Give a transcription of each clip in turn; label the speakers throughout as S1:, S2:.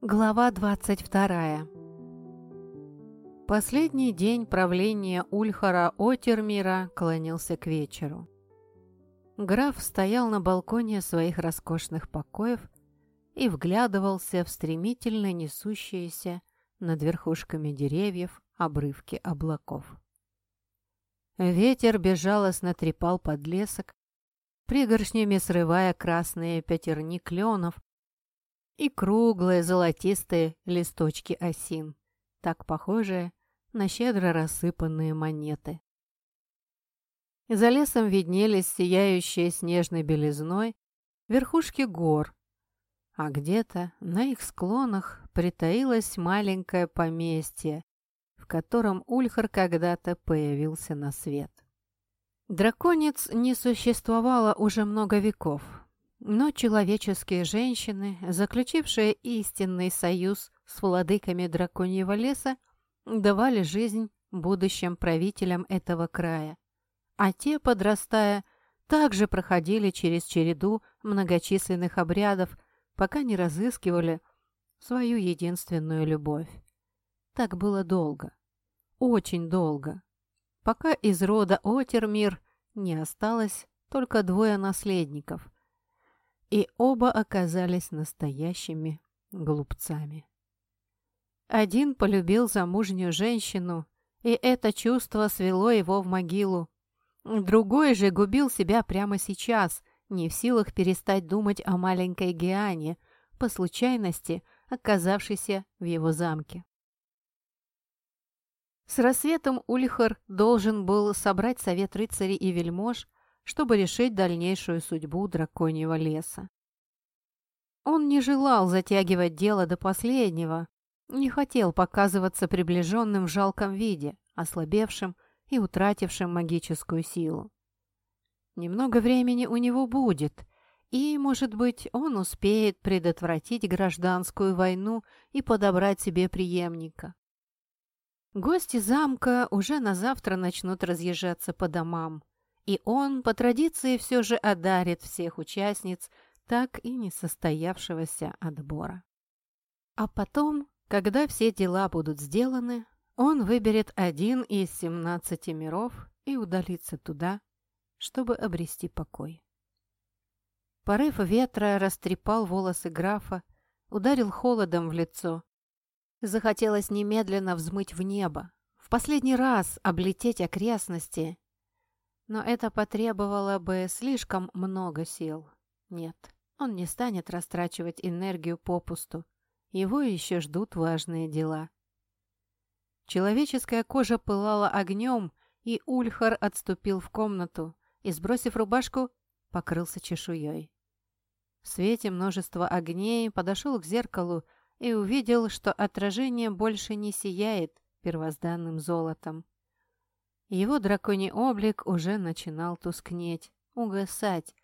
S1: Глава 22 Последний день правления Ульхара Отермира клонился к вечеру. Граф стоял на балконе своих роскошных покоев и вглядывался в стремительно несущиеся над верхушками деревьев обрывки облаков. Ветер безжалостно трепал подлесок, пригоршнями срывая красные пятерни кленов, и круглые золотистые листочки осин, так похожие на щедро рассыпанные монеты. За лесом виднелись сияющие снежной белизной верхушки гор, а где-то на их склонах притаилось маленькое поместье, в котором Ульхар когда-то появился на свет. Драконец не существовало уже много веков, но человеческие женщины, заключившие истинный союз с владыками драконьего леса, давали жизнь будущим правителям этого края. А те, подрастая, также проходили через череду многочисленных обрядов, пока не разыскивали свою единственную любовь. Так было долго, очень долго, пока из рода Отермир не осталось только двое наследников – и оба оказались настоящими глупцами. Один полюбил замужнюю женщину, и это чувство свело его в могилу. Другой же губил себя прямо сейчас, не в силах перестать думать о маленькой Геане, по случайности оказавшейся в его замке. С рассветом Ульхар должен был собрать совет рыцарей и вельмож, чтобы решить дальнейшую судьбу драконьего леса. Он не желал затягивать дело до последнего, не хотел показываться приближенным в жалком виде, ослабевшим и утратившим магическую силу. Немного времени у него будет, и, может быть, он успеет предотвратить гражданскую войну и подобрать себе преемника. Гости замка уже на завтра начнут разъезжаться по домам и он по традиции все же одарит всех участниц так и не состоявшегося отбора. А потом, когда все дела будут сделаны, он выберет один из 17 миров и удалится туда, чтобы обрести покой. Порыв ветра растрепал волосы графа, ударил холодом в лицо. Захотелось немедленно взмыть в небо, в последний раз облететь окрестности но это потребовало бы слишком много сил. Нет, он не станет растрачивать энергию попусту. Его еще ждут важные дела. Человеческая кожа пылала огнем, и Ульхар отступил в комнату и, сбросив рубашку, покрылся чешуей. В свете множества огней подошел к зеркалу и увидел, что отражение больше не сияет первозданным золотом. Его драконий облик уже начинал тускнеть, угасать.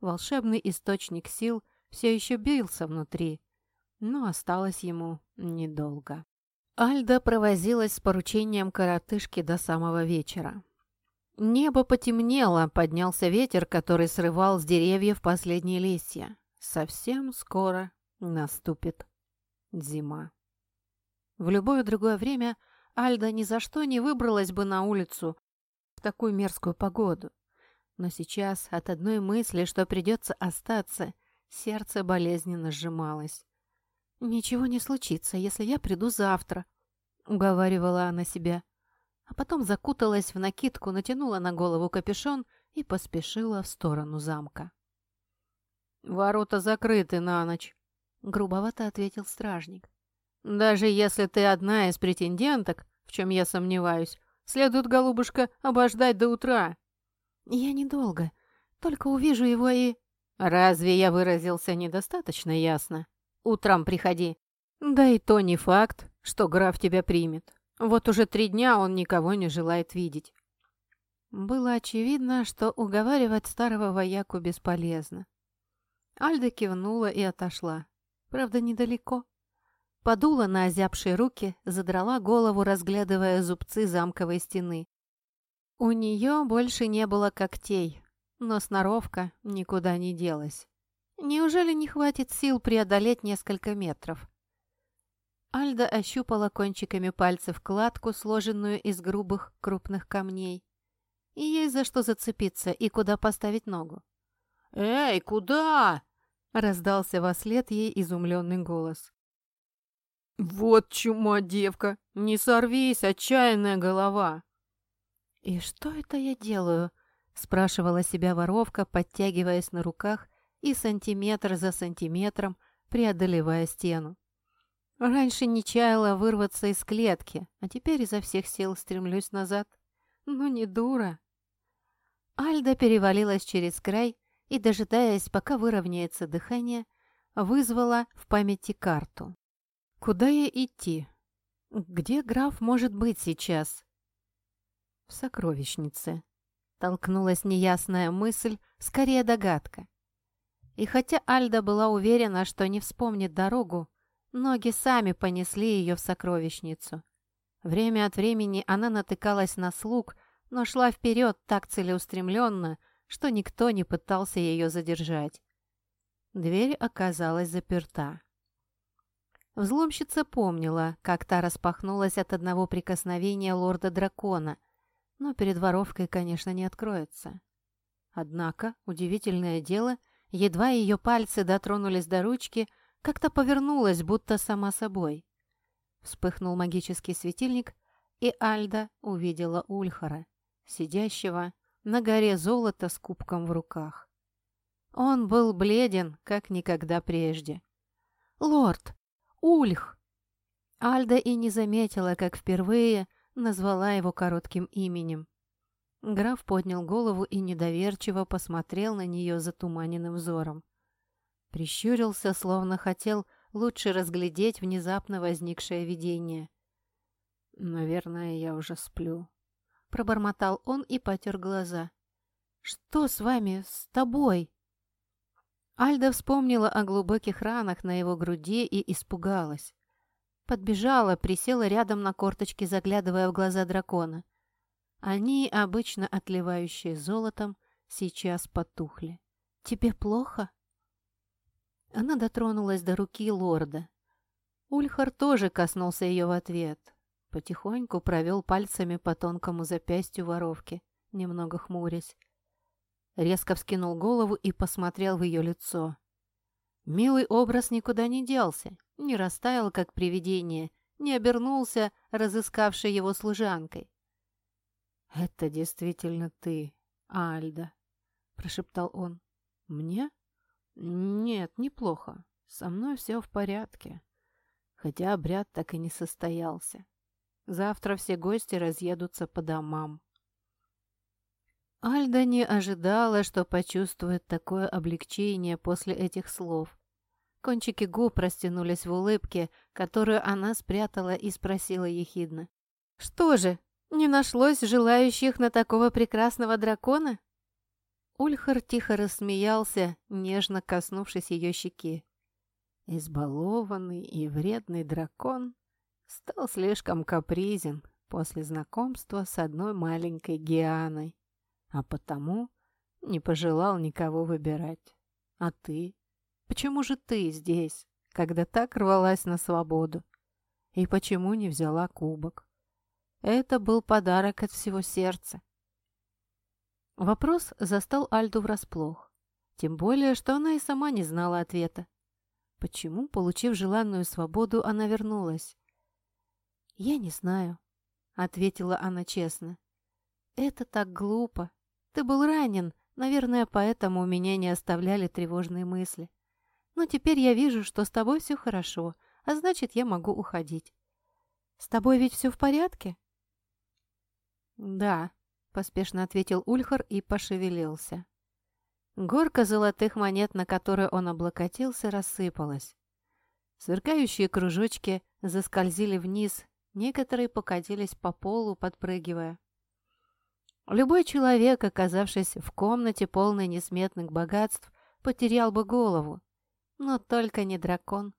S1: Волшебный источник сил все еще бился внутри, но осталось ему недолго. Альда провозилась с поручением коротышки до самого вечера. Небо потемнело, поднялся ветер, который срывал с деревьев последние листья. Совсем скоро наступит зима. В любое другое время – Альда ни за что не выбралась бы на улицу в такую мерзкую погоду. Но сейчас от одной мысли, что придется остаться, сердце болезненно сжималось. «Ничего не случится, если я приду завтра», — уговаривала она себя. А потом закуталась в накидку, натянула на голову капюшон и поспешила в сторону замка. «Ворота закрыты на ночь», — грубовато ответил стражник. Даже если ты одна из претенденток, в чем я сомневаюсь, следует, голубушка, обождать до утра. Я недолго, только увижу его и... Разве я выразился недостаточно ясно? Утром приходи. Да и то не факт, что граф тебя примет. Вот уже три дня он никого не желает видеть. Было очевидно, что уговаривать старого вояку бесполезно. Альда кивнула и отошла. Правда, недалеко. Подула на озябшие руки, задрала голову, разглядывая зубцы замковой стены. У нее больше не было когтей, но сноровка никуда не делась. Неужели не хватит сил преодолеть несколько метров? Альда ощупала кончиками пальцев кладку, сложенную из грубых крупных камней. И ей за что зацепиться и куда поставить ногу.
S2: «Эй, куда?»
S1: — раздался во след ей изумленный голос.
S2: «Вот чума, девка! Не сорвись, отчаянная голова!»
S1: «И что это я делаю?» — спрашивала себя воровка, подтягиваясь на руках и сантиметр за сантиметром преодолевая стену. Раньше не чаяла вырваться из клетки, а теперь изо всех сил стремлюсь назад. Ну, не дура. Альда перевалилась через край и, дожидаясь, пока выровняется дыхание, вызвала в памяти карту. Куда ей идти? Где граф может быть сейчас? В сокровищнице. Толкнулась неясная мысль, скорее догадка. И хотя Альда была уверена, что не вспомнит дорогу, ноги сами понесли ее в сокровищницу. Время от времени она натыкалась на слуг, но шла вперед так целеустремленно, что никто не пытался ее задержать. Дверь оказалась заперта. Взломщица помнила, как та распахнулась от одного прикосновения лорда-дракона, но перед воровкой, конечно, не откроется. Однако, удивительное дело, едва ее пальцы дотронулись до ручки, как-то повернулась, будто сама собой. Вспыхнул магический светильник, и Альда увидела Ульхара, сидящего на горе золота с кубком в руках. Он был бледен, как никогда прежде. «Лорд!» Ульх!» Альда и не заметила, как впервые назвала его коротким именем. Граф поднял голову и недоверчиво посмотрел на нее затуманенным взором. Прищурился, словно хотел лучше разглядеть внезапно возникшее видение. «Наверное, я уже сплю», — пробормотал он и потер глаза. «Что с вами, с тобой?» Альда вспомнила о глубоких ранах на его груди и испугалась. Подбежала, присела рядом на корточки, заглядывая в глаза дракона. Они, обычно отливающие золотом, сейчас потухли. «Тебе плохо?» Она дотронулась до руки лорда. Ульхар тоже коснулся ее в ответ. Потихоньку провел пальцами по тонкому запястью воровки, немного хмурясь. Резко вскинул голову и посмотрел в ее лицо. Милый образ никуда не делся, не растаял, как привидение, не обернулся, разыскавшей его служанкой. «Это действительно ты, Альда», — прошептал он. «Мне? Нет, неплохо. Со мной все в порядке. Хотя обряд так и не состоялся. Завтра все гости разъедутся по домам. Альда не ожидала, что почувствует такое облегчение после этих слов. Кончики губ растянулись в улыбке, которую она спрятала и спросила ехидно. «Что же, не нашлось желающих на такого прекрасного дракона?» Ульхар тихо рассмеялся, нежно коснувшись ее щеки. Избалованный и вредный дракон стал слишком капризен после знакомства с одной маленькой Гианой а потому не пожелал никого выбирать. А ты? Почему же ты здесь, когда так рвалась на свободу? И почему не взяла кубок? Это был подарок от всего сердца. Вопрос застал Альду врасплох. Тем более, что она и сама не знала ответа. Почему, получив желанную свободу, она вернулась? «Я не знаю», — ответила она честно. «Это так глупо. Ты был ранен, наверное, поэтому у меня не оставляли тревожные мысли. Но теперь я вижу, что с тобой все хорошо, а значит, я могу уходить. С тобой ведь все в порядке?» «Да», — поспешно ответил Ульхар и пошевелился. Горка золотых монет, на которые он облокотился, рассыпалась. Сверкающие кружочки заскользили вниз, некоторые покатились по полу, подпрыгивая. Любой человек, оказавшись в комнате полной несметных богатств, потерял бы голову. Но только не дракон.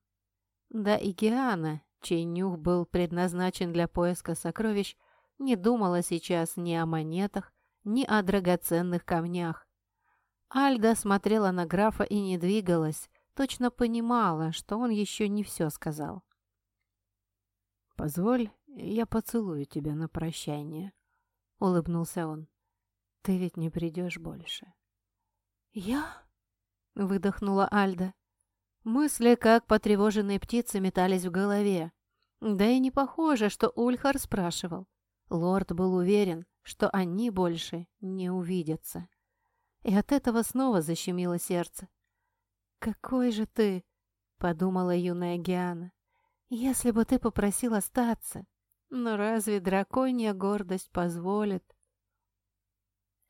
S1: Да и Гиана, чей нюх был предназначен для поиска сокровищ, не думала сейчас ни о монетах, ни о драгоценных камнях. Альда смотрела на графа и не двигалась, точно понимала, что он еще не все сказал. позволь, я поцелую тебя на прощание», — улыбнулся он. «Ты ведь не придешь больше».
S2: «Я?»
S1: — выдохнула Альда. Мысли, как потревоженные птицы, метались в голове. Да и не похоже, что Ульхар спрашивал. Лорд был уверен, что они больше не увидятся. И от этого снова защемило сердце. «Какой же ты!» — подумала юная Гиана. «Если бы ты попросил остаться, но разве драконья гордость позволит?»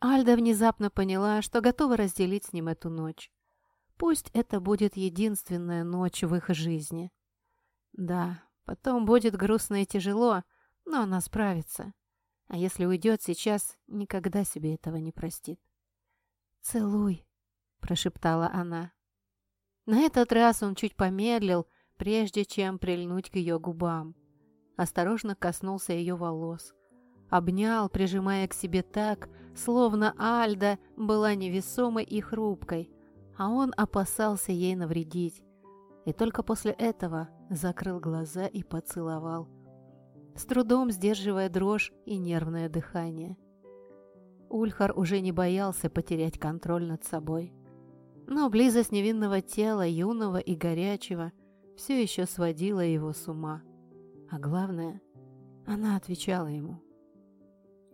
S1: Альда внезапно поняла, что готова разделить с ним эту ночь. Пусть это будет единственная ночь в их жизни. Да, потом будет грустно и тяжело, но она справится. А если уйдет сейчас, никогда себе этого не простит. «Целуй», — прошептала она. На этот раз он чуть помедлил, прежде чем прильнуть к ее губам. Осторожно коснулся ее волос. Обнял, прижимая к себе так, словно Альда была невесомой и хрупкой, а он опасался ей навредить. И только после этого закрыл глаза и поцеловал, с трудом сдерживая дрожь и нервное дыхание. Ульхар уже не боялся потерять контроль над собой. Но близость невинного тела, юного и горячего, все еще сводила его с ума. А главное, она отвечала ему.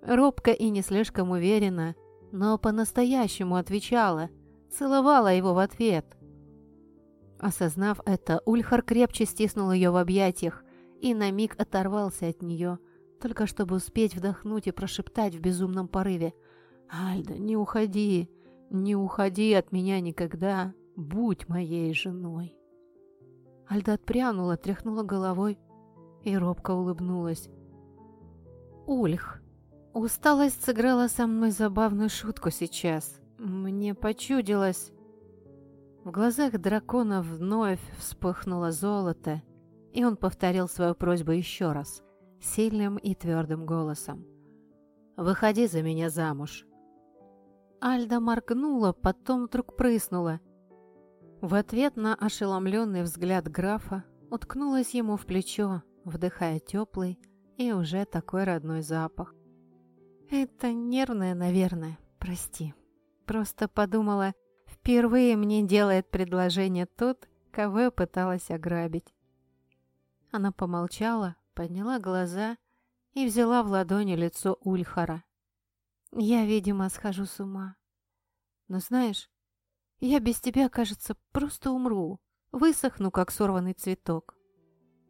S1: Робко и не слишком уверенно, но по-настоящему отвечала, целовала его в ответ. Осознав это, Ульхар крепче стиснул ее в объятиях и на миг оторвался от нее, только чтобы успеть вдохнуть и прошептать в безумном порыве «Альда, не уходи, не уходи от меня никогда, будь моей женой». Альда отпрянула, тряхнула головой и робко улыбнулась. «Ульх, усталость сыграла со мной забавную шутку сейчас. Мне почудилось...» В глазах дракона вновь вспыхнуло золото, и он повторил свою просьбу еще раз, сильным и твердым голосом. «Выходи за меня замуж». Альда моргнула, потом вдруг прыснула. В ответ на ошеломленный взгляд графа уткнулась ему в плечо, вдыхая теплый и уже такой родной запах. «Это нервное, наверное, прости. Просто подумала, впервые мне делает предложение тот, кого я пыталась ограбить». Она помолчала, подняла глаза и взяла в ладони лицо Ульхара. «Я, видимо, схожу с ума. Но знаешь, я без тебя, кажется, просто умру, высохну, как сорванный цветок.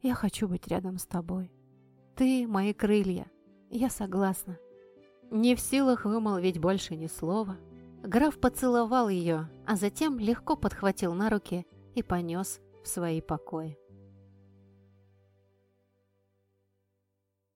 S1: Я хочу быть рядом с тобой. Ты — мои крылья. Я согласна». Не в силах вымолвить больше ни слова, граф поцеловал ее, а затем легко подхватил на руки и понес в свои покои.